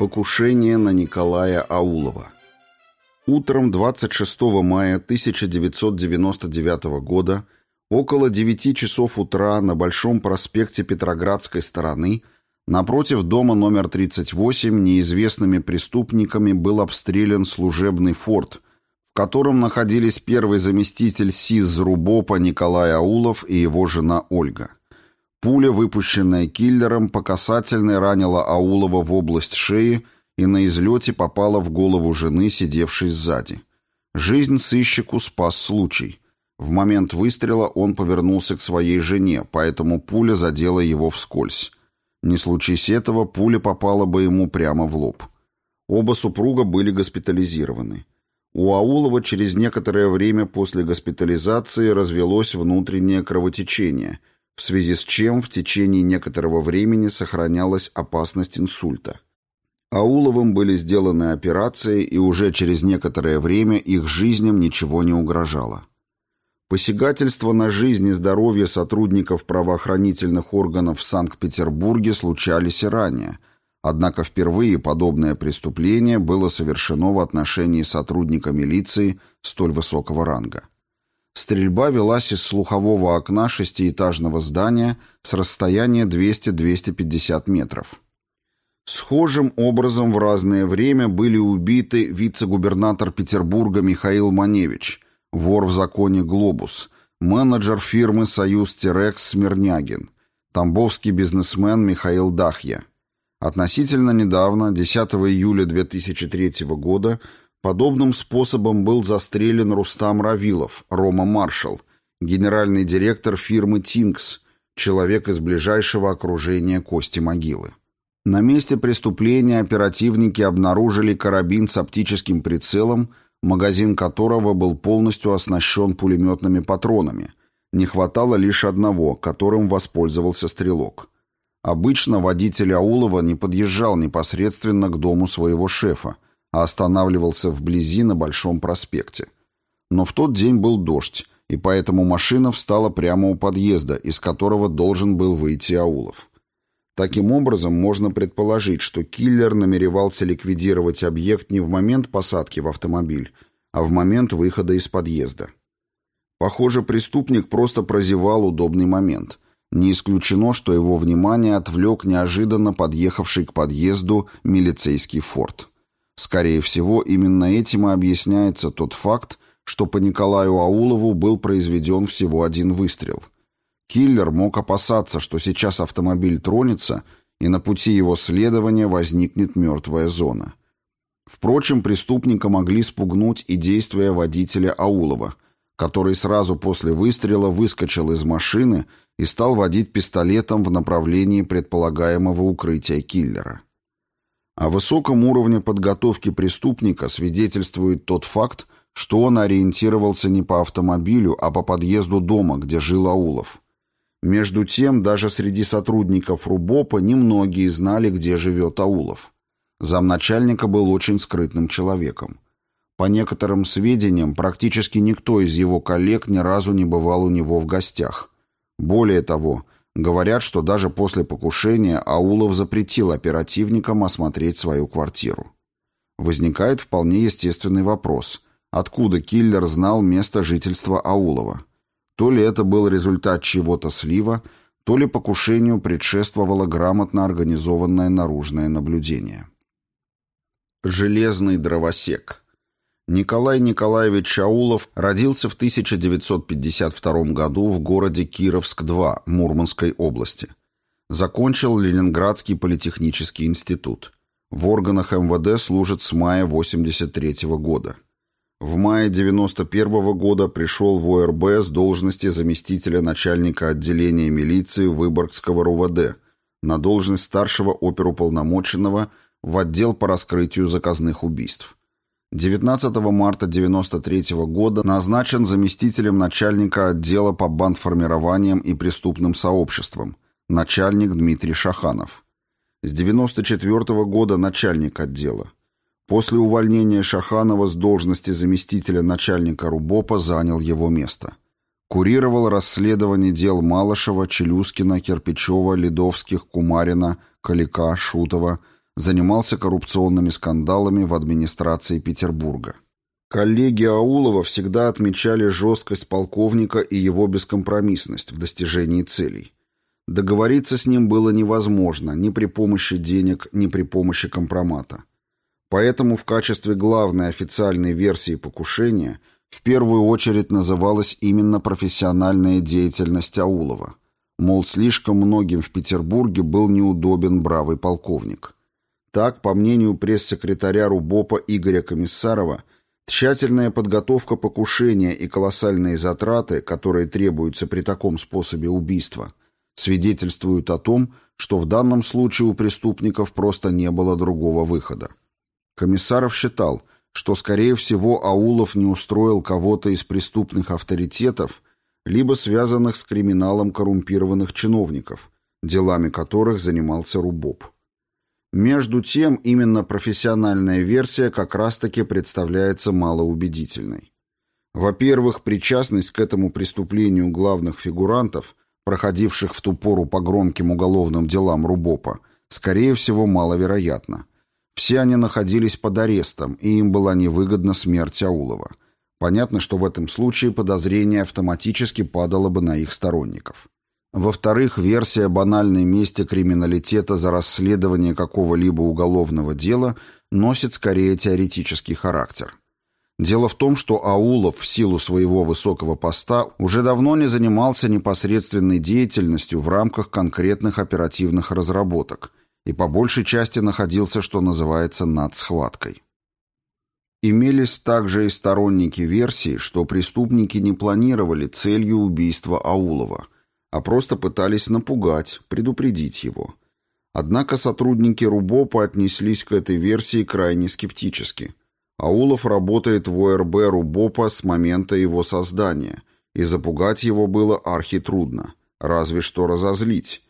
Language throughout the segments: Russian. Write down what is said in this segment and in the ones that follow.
Покушение на Николая Аулова. Утром 26 мая 1999 года около 9 часов утра на Большом проспекте Петроградской стороны напротив дома номер 38 неизвестными преступниками был обстрелян служебный форт, в котором находились первый заместитель СИЗ РУБОПа Николай Аулов и его жена Ольга. Пуля, выпущенная киллером, по касательной ранила Аулова в область шеи и на излете попала в голову жены, сидевшей сзади. Жизнь сыщику спас случай. В момент выстрела он повернулся к своей жене, поэтому пуля задела его вскользь. Не случись этого, пуля попала бы ему прямо в лоб. Оба супруга были госпитализированы. У Аулова через некоторое время после госпитализации развелось внутреннее кровотечение – в связи с чем в течение некоторого времени сохранялась опасность инсульта. Ауловым были сделаны операции, и уже через некоторое время их жизням ничего не угрожало. Посягательства на жизнь и здоровье сотрудников правоохранительных органов в Санкт-Петербурге случались и ранее, однако впервые подобное преступление было совершено в отношении сотрудника милиции столь высокого ранга. Стрельба велась из слухового окна шестиэтажного здания с расстояния 200-250 метров. Схожим образом в разное время были убиты вице-губернатор Петербурга Михаил Маневич, вор в законе «Глобус», менеджер фирмы «Союз Терекс» Смирнягин, тамбовский бизнесмен Михаил Дахья. Относительно недавно, 10 июля 2003 года, Подобным способом был застрелен Рустам Равилов, Рома Маршал, генеральный директор фирмы «Тинкс», человек из ближайшего окружения Кости Могилы. На месте преступления оперативники обнаружили карабин с оптическим прицелом, магазин которого был полностью оснащен пулеметными патронами. Не хватало лишь одного, которым воспользовался стрелок. Обычно водитель Аулова не подъезжал непосредственно к дому своего шефа, а останавливался вблизи на Большом проспекте. Но в тот день был дождь, и поэтому машина встала прямо у подъезда, из которого должен был выйти Аулов. Таким образом, можно предположить, что киллер намеревался ликвидировать объект не в момент посадки в автомобиль, а в момент выхода из подъезда. Похоже, преступник просто прозевал удобный момент. Не исключено, что его внимание отвлек неожиданно подъехавший к подъезду милицейский форт. Скорее всего, именно этим и объясняется тот факт, что по Николаю Аулову был произведен всего один выстрел. Киллер мог опасаться, что сейчас автомобиль тронется, и на пути его следования возникнет мертвая зона. Впрочем, преступника могли спугнуть и действия водителя Аулова, который сразу после выстрела выскочил из машины и стал водить пистолетом в направлении предполагаемого укрытия киллера. О высоком уровне подготовки преступника свидетельствует тот факт, что он ориентировался не по автомобилю, а по подъезду дома, где жил Аулов. Между тем, даже среди сотрудников РУБОПа немногие знали, где живет Аулов. Замначальника был очень скрытным человеком. По некоторым сведениям, практически никто из его коллег ни разу не бывал у него в гостях. Более того, Говорят, что даже после покушения Аулов запретил оперативникам осмотреть свою квартиру. Возникает вполне естественный вопрос. Откуда киллер знал место жительства Аулова? То ли это был результат чего-то слива, то ли покушению предшествовало грамотно организованное наружное наблюдение. Железный дровосек Николай Николаевич Шаулов родился в 1952 году в городе Кировск-2 Мурманской области. Закончил Ленинградский политехнический институт. В органах МВД служит с мая 1983 года. В мае 1991 года пришел в ОРБ с должности заместителя начальника отделения милиции Выборгского РУВД на должность старшего оперуполномоченного в отдел по раскрытию заказных убийств. 19 марта 1993 года назначен заместителем начальника отдела по бандформированиям и преступным сообществам, начальник Дмитрий Шаханов. С 1994 года начальник отдела. После увольнения Шаханова с должности заместителя начальника РУБОПа занял его место. Курировал расследование дел Малышева, Челюскина, Кирпичева, Ледовских, Кумарина, Калика, Шутова, занимался коррупционными скандалами в администрации Петербурга. Коллеги Аулова всегда отмечали жесткость полковника и его бескомпромиссность в достижении целей. Договориться с ним было невозможно ни при помощи денег, ни при помощи компромата. Поэтому в качестве главной официальной версии покушения в первую очередь называлась именно профессиональная деятельность Аулова. Мол, слишком многим в Петербурге был неудобен бравый полковник. Так, по мнению пресс-секретаря РУБОПа Игоря Комиссарова, тщательная подготовка покушения и колоссальные затраты, которые требуются при таком способе убийства, свидетельствуют о том, что в данном случае у преступников просто не было другого выхода. Комиссаров считал, что, скорее всего, Аулов не устроил кого-то из преступных авторитетов, либо связанных с криминалом коррумпированных чиновников, делами которых занимался Рубоп. Между тем, именно профессиональная версия как раз-таки представляется малоубедительной. Во-первых, причастность к этому преступлению главных фигурантов, проходивших в ту пору по громким уголовным делам Рубопа, скорее всего, маловероятна. Все они находились под арестом, и им была невыгодна смерть Аулова. Понятно, что в этом случае подозрение автоматически падало бы на их сторонников. Во-вторых, версия банальной мести криминалитета за расследование какого-либо уголовного дела носит скорее теоретический характер. Дело в том, что Аулов в силу своего высокого поста уже давно не занимался непосредственной деятельностью в рамках конкретных оперативных разработок и по большей части находился, что называется, над схваткой. Имелись также и сторонники версии, что преступники не планировали целью убийства Аулова – а просто пытались напугать, предупредить его. Однако сотрудники РУБОПа отнеслись к этой версии крайне скептически. Аулов работает в ОРБ РУБОПа с момента его создания, и запугать его было архитрудно, разве что разозлить.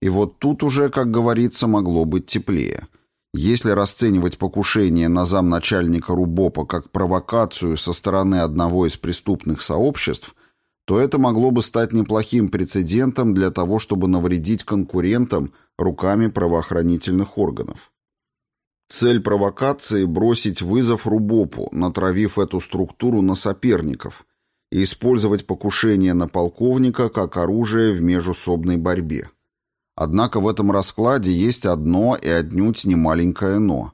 И вот тут уже, как говорится, могло быть теплее. Если расценивать покушение на замначальника РУБОПа как провокацию со стороны одного из преступных сообществ, то это могло бы стать неплохим прецедентом для того, чтобы навредить конкурентам руками правоохранительных органов. Цель провокации – бросить вызов Рубопу, натравив эту структуру на соперников, и использовать покушение на полковника как оружие в межусобной борьбе. Однако в этом раскладе есть одно и отнюдь не маленькое «но».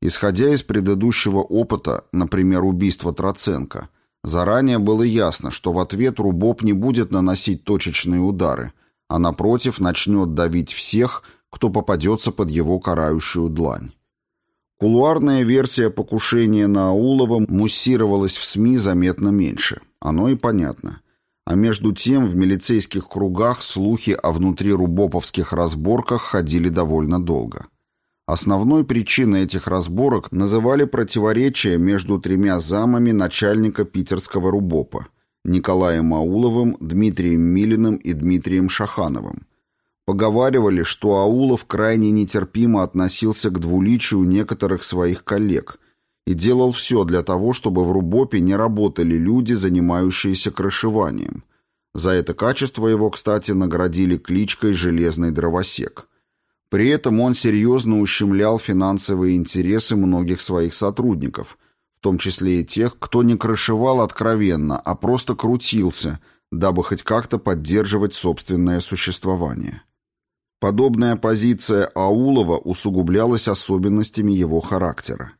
Исходя из предыдущего опыта, например, убийства Троценко – Заранее было ясно, что в ответ Рубоп не будет наносить точечные удары, а напротив начнет давить всех, кто попадется под его карающую длань. Кулуарная версия покушения на Аулова муссировалась в СМИ заметно меньше. Оно и понятно. А между тем в милицейских кругах слухи о внутрирубоповских разборках ходили довольно долго. Основной причиной этих разборок называли противоречия между тремя замами начальника питерского РУБОПа Николаем Ауловым, Дмитрием Милиным и Дмитрием Шахановым. Поговаривали, что Аулов крайне нетерпимо относился к двуличию некоторых своих коллег и делал все для того, чтобы в РУБОПе не работали люди, занимающиеся крышеванием. За это качество его, кстати, наградили кличкой «Железный дровосек». При этом он серьезно ущемлял финансовые интересы многих своих сотрудников, в том числе и тех, кто не крышевал откровенно, а просто крутился, дабы хоть как-то поддерживать собственное существование. Подобная позиция Аулова усугублялась особенностями его характера.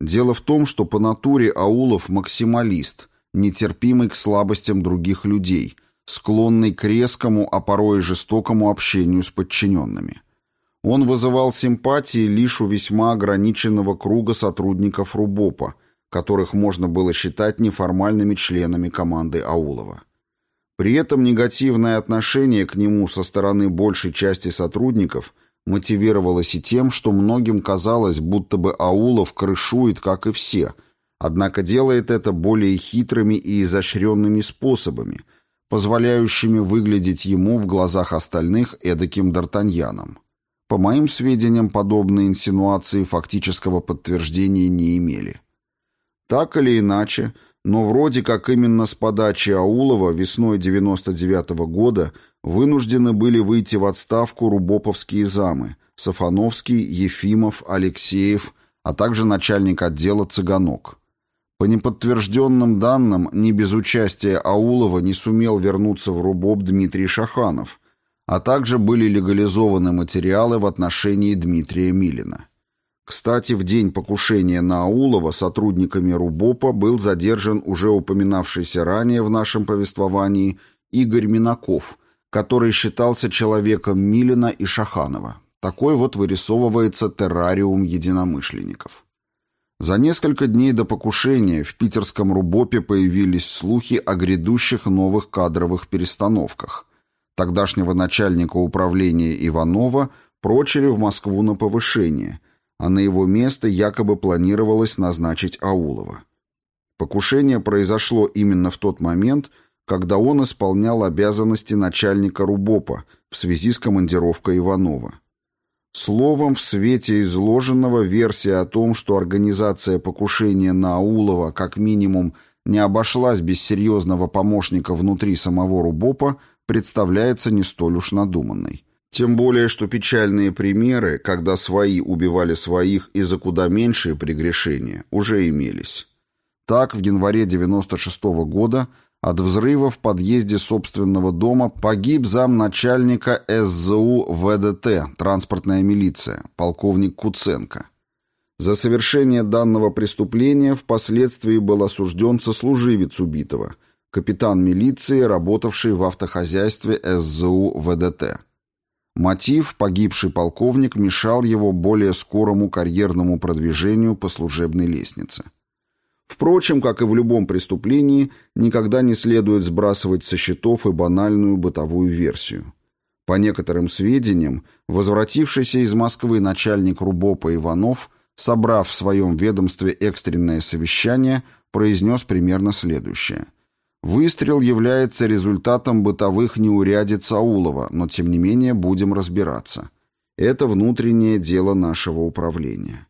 Дело в том, что по натуре Аулов максималист, нетерпимый к слабостям других людей, склонный к резкому, а порой и жестокому общению с подчиненными – он вызывал симпатии лишь у весьма ограниченного круга сотрудников РУБОПа, которых можно было считать неформальными членами команды Аулова. При этом негативное отношение к нему со стороны большей части сотрудников мотивировалось и тем, что многим казалось, будто бы Аулов крышует, как и все, однако делает это более хитрыми и изощренными способами, позволяющими выглядеть ему в глазах остальных эдаким Д'Артаньяном. По моим сведениям, подобные инсинуации фактического подтверждения не имели. Так или иначе, но вроде как именно с подачи Аулова весной 99 -го года вынуждены были выйти в отставку рубоповские замы, Сафановский, Ефимов, Алексеев, а также начальник отдела Цыганок. По неподтвержденным данным, не без участия Аулова не сумел вернуться в Рубоб Дмитрий Шаханов, а также были легализованы материалы в отношении Дмитрия Милина. Кстати, в день покушения на Аулова сотрудниками РУБОПа был задержан уже упоминавшийся ранее в нашем повествовании Игорь Минаков, который считался человеком Милина и Шаханова. Такой вот вырисовывается террариум единомышленников. За несколько дней до покушения в питерском Рубопе появились слухи о грядущих новых кадровых перестановках. Тогдашнего начальника управления Иванова прочили в Москву на повышение, а на его место якобы планировалось назначить Аулова. Покушение произошло именно в тот момент, когда он исполнял обязанности начальника Рубопа в связи с командировкой Иванова. Словом, в свете изложенного версия о том, что организация покушения на Аулова как минимум не обошлась без серьезного помощника внутри самого Рубопа, представляется не столь уж надуманной. Тем более, что печальные примеры, когда свои убивали своих и за куда меньшие прегрешения, уже имелись. Так, в январе 96 -го года от взрыва в подъезде собственного дома погиб замначальника СЗУ ВДТ «Транспортная милиция» полковник Куценко. За совершение данного преступления впоследствии был осужден сослуживец убитого, капитан милиции, работавший в автохозяйстве СЗУ ВДТ. Мотив «погибший полковник» мешал его более скорому карьерному продвижению по служебной лестнице. Впрочем, как и в любом преступлении, никогда не следует сбрасывать со счетов и банальную бытовую версию. По некоторым сведениям, возвратившийся из Москвы начальник РУБОПа Иванов, собрав в своем ведомстве экстренное совещание, произнес примерно следующее. «Выстрел является результатом бытовых неурядиц Аулова, но тем не менее будем разбираться. Это внутреннее дело нашего управления».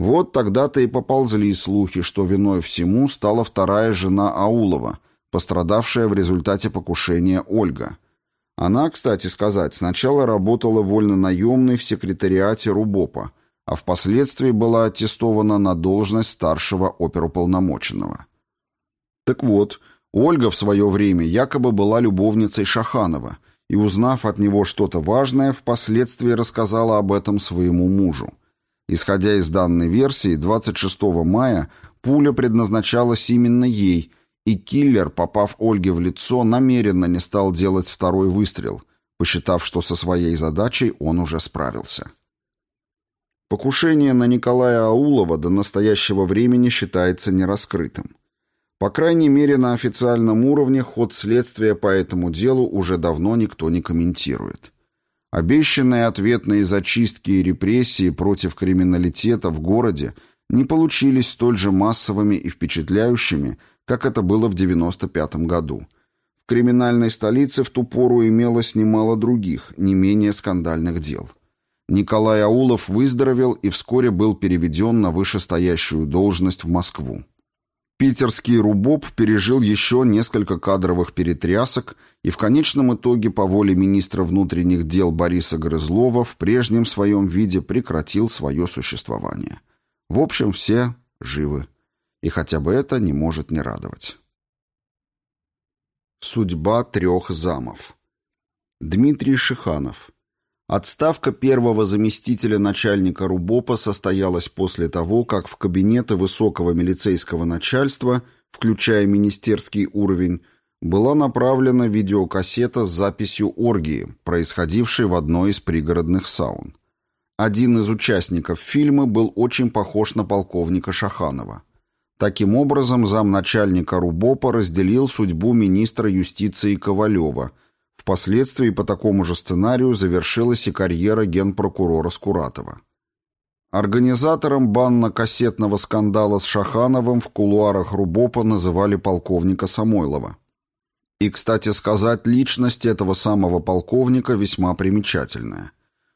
Вот тогда-то и поползли слухи, что виной всему стала вторая жена Аулова, пострадавшая в результате покушения Ольга. Она, кстати сказать, сначала работала вольно-наемной в секретариате РУБОПа, а впоследствии была аттестована на должность старшего оперуполномоченного. Так вот, Ольга в свое время якобы была любовницей Шаханова и, узнав от него что-то важное, впоследствии рассказала об этом своему мужу. Исходя из данной версии, 26 мая пуля предназначалась именно ей, и киллер, попав Ольге в лицо, намеренно не стал делать второй выстрел, посчитав, что со своей задачей он уже справился. Покушение на Николая Аулова до настоящего времени считается нераскрытым. По крайней мере, на официальном уровне ход следствия по этому делу уже давно никто не комментирует. Обещанные ответные зачистки и репрессии против криминалитета в городе не получились столь же массовыми и впечатляющими, как это было в 1995 году. В криминальной столице в ту пору имелось немало других, не менее скандальных дел. Николай Аулов выздоровел и вскоре был переведен на вышестоящую должность в Москву. Питерский РУБОП пережил еще несколько кадровых перетрясок и в конечном итоге по воле министра внутренних дел Бориса Грызлова в прежнем своем виде прекратил свое существование. В общем, все живы. И хотя бы это не может не радовать. Судьба трех замов. Дмитрий Шиханов. Отставка первого заместителя начальника РУБОПа состоялась после того, как в кабинеты высокого милицейского начальства, включая министерский уровень, была направлена видеокассета с записью оргии, происходившей в одной из пригородных саун. Один из участников фильма был очень похож на полковника Шаханова. Таким образом, замначальника РУБОПа разделил судьбу министра юстиции Ковалева – Впоследствии по такому же сценарию завершилась и карьера генпрокурора Скуратова. Организатором банно-кассетного скандала с Шахановым в кулуарах Рубопа называли полковника Самойлова. И, кстати сказать, личность этого самого полковника весьма примечательная.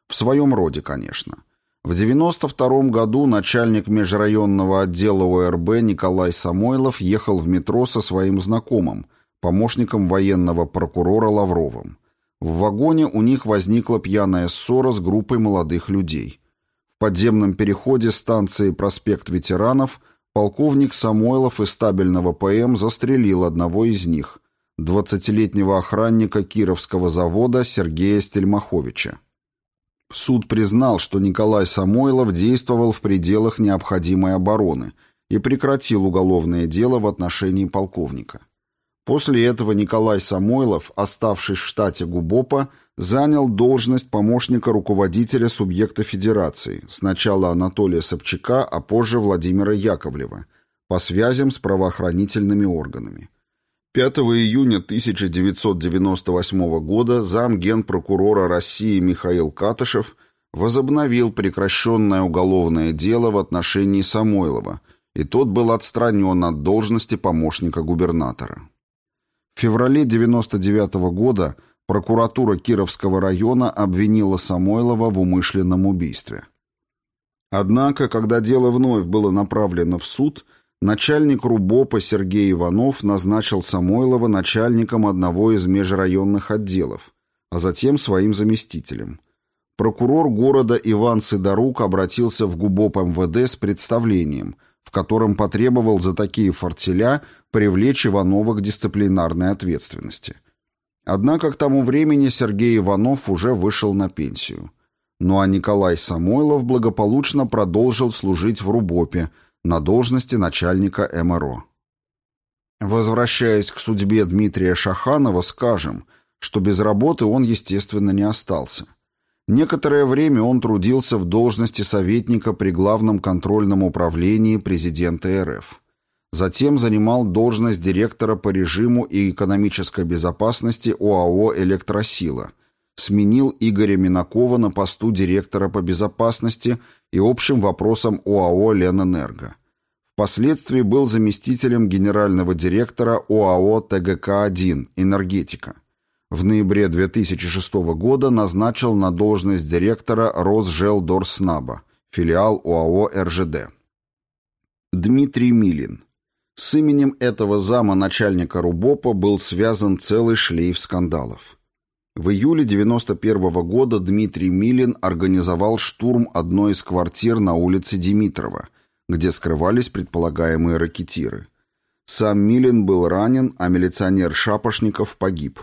В своем роде, конечно. В 92 году начальник межрайонного отдела ОРБ Николай Самойлов ехал в метро со своим знакомым, помощником военного прокурора Лавровым. В вагоне у них возникла пьяная ссора с группой молодых людей. В подземном переходе станции «Проспект ветеранов» полковник Самойлов из стабильного ПМ застрелил одного из них, 20-летнего охранника Кировского завода Сергея Стельмаховича. Суд признал, что Николай Самойлов действовал в пределах необходимой обороны и прекратил уголовное дело в отношении полковника. После этого Николай Самойлов, оставшись в штате ГУБОПа, занял должность помощника руководителя субъекта федерации, сначала Анатолия Собчака, а позже Владимира Яковлева, по связям с правоохранительными органами. 5 июня 1998 года зам генпрокурора России Михаил Катышев возобновил прекращенное уголовное дело в отношении Самойлова, и тот был отстранен от должности помощника губернатора. В феврале 1999 года прокуратура Кировского района обвинила Самойлова в умышленном убийстве. Однако, когда дело вновь было направлено в суд, Начальник РУБОПа Сергей Иванов назначил Самойлова начальником одного из межрайонных отделов, а затем своим заместителем. Прокурор города Иван Сидорук обратился в ГУБОП МВД с представлением, в котором потребовал за такие фортеля привлечь Иванова к дисциплинарной ответственности. Однако к тому времени Сергей Иванов уже вышел на пенсию. Ну а Николай Самойлов благополучно продолжил служить в РУБОПе, на должности начальника МРО. Возвращаясь к судьбе Дмитрия Шаханова, скажем, что без работы он, естественно, не остался. Некоторое время он трудился в должности советника при Главном контрольном управлении президента РФ. Затем занимал должность директора по режиму и экономической безопасности ОАО «Электросила», сменил Игоря Минакова на посту директора по безопасности и общим вопросам ОАО «Ленэнерго». Впоследствии был заместителем генерального директора ОАО «ТГК-1» «Энергетика». В ноябре 2006 года назначил на должность директора Росжелдорснаба, филиал ОАО «РЖД». Дмитрий Милин. С именем этого зама начальника РУБОПа был связан целый шлейф скандалов. В июле 1991 года Дмитрий Милин организовал штурм одной из квартир на улице Димитрова, где скрывались предполагаемые ракетиры. Сам Милин был ранен, а милиционер Шапошников погиб.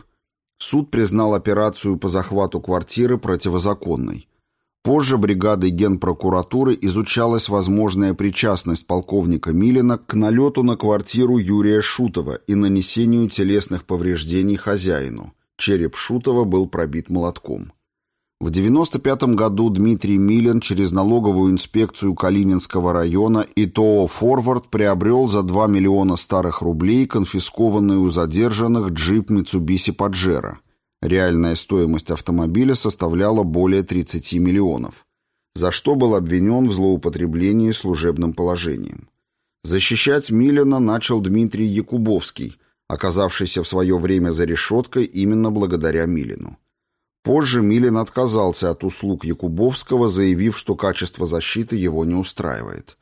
Суд признал операцию по захвату квартиры противозаконной. Позже бригадой Генпрокуратуры изучалась возможная причастность полковника Милина к налету на квартиру Юрия Шутова и нанесению телесных повреждений хозяину – Череп Шутова был пробит молотком. В 1995 году Дмитрий Милин через налоговую инспекцию Калининского района и ТОО «Форвард» приобрел за 2 миллиона старых рублей конфискованный у задержанных джип Mitsubishi Pajero. Реальная стоимость автомобиля составляла более 30 миллионов, за что был обвинен в злоупотреблении служебным положением. Защищать Милина начал Дмитрий Якубовский, оказавшийся в свое время за решеткой именно благодаря Милину. Позже Милин отказался от услуг Якубовского, заявив, что качество защиты его не устраивает.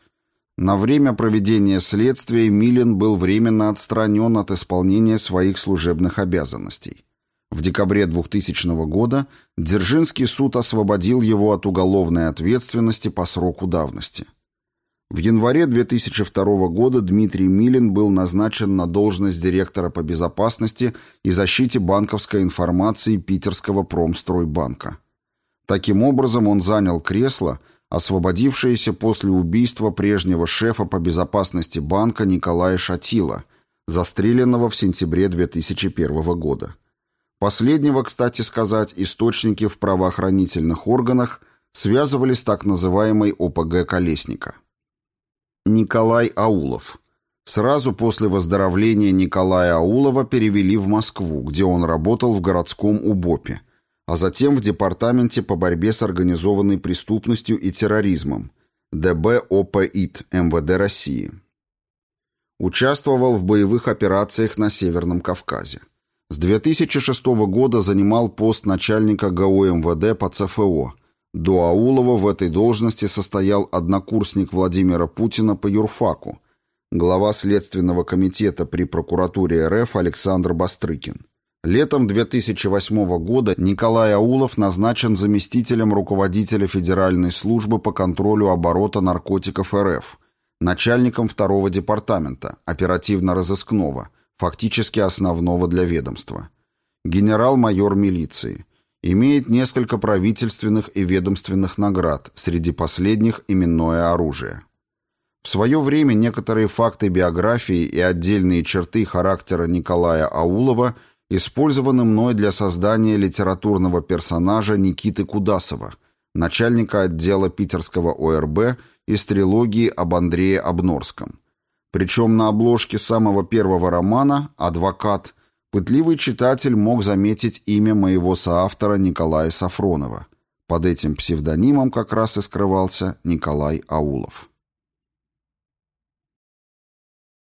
На время проведения следствия Милин был временно отстранен от исполнения своих служебных обязанностей. В декабре 2000 года Дзержинский суд освободил его от уголовной ответственности по сроку давности. В январе 2002 года Дмитрий Милин был назначен на должность директора по безопасности и защите банковской информации Питерского промстройбанка. Таким образом, он занял кресло, освободившееся после убийства прежнего шефа по безопасности банка Николая Шатила, застреленного в сентябре 2001 года. Последнего, кстати сказать, источники в правоохранительных органах связывали с так называемой ОПГ Колесника. Николай Аулов. Сразу после выздоровления Николая Аулова перевели в Москву, где он работал в городском УБОПе, а затем в Департаменте по борьбе с организованной преступностью и терроризмом ДБ ОПИТ МВД России. Участвовал в боевых операциях на Северном Кавказе. С 2006 года занимал пост начальника ГО МВД по ЦФО, до Аулова в этой должности состоял однокурсник Владимира Путина по юрфаку, глава Следственного комитета при прокуратуре РФ Александр Бастрыкин. Летом 2008 года Николай Аулов назначен заместителем руководителя Федеральной службы по контролю оборота наркотиков РФ, начальником второго департамента, оперативно-розыскного, фактически основного для ведомства. Генерал-майор милиции. Имеет несколько правительственных и ведомственных наград, среди последних именное оружие. В свое время некоторые факты биографии и отдельные черты характера Николая Аулова – использованы мной для создания литературного персонажа Никиты Кудасова, начальника отдела питерского ОРБ из трилогии об Андрее Обнорском. Причем на обложке самого первого романа «Адвокат» пытливый читатель мог заметить имя моего соавтора Николая Сафронова. Под этим псевдонимом как раз и скрывался Николай Аулов.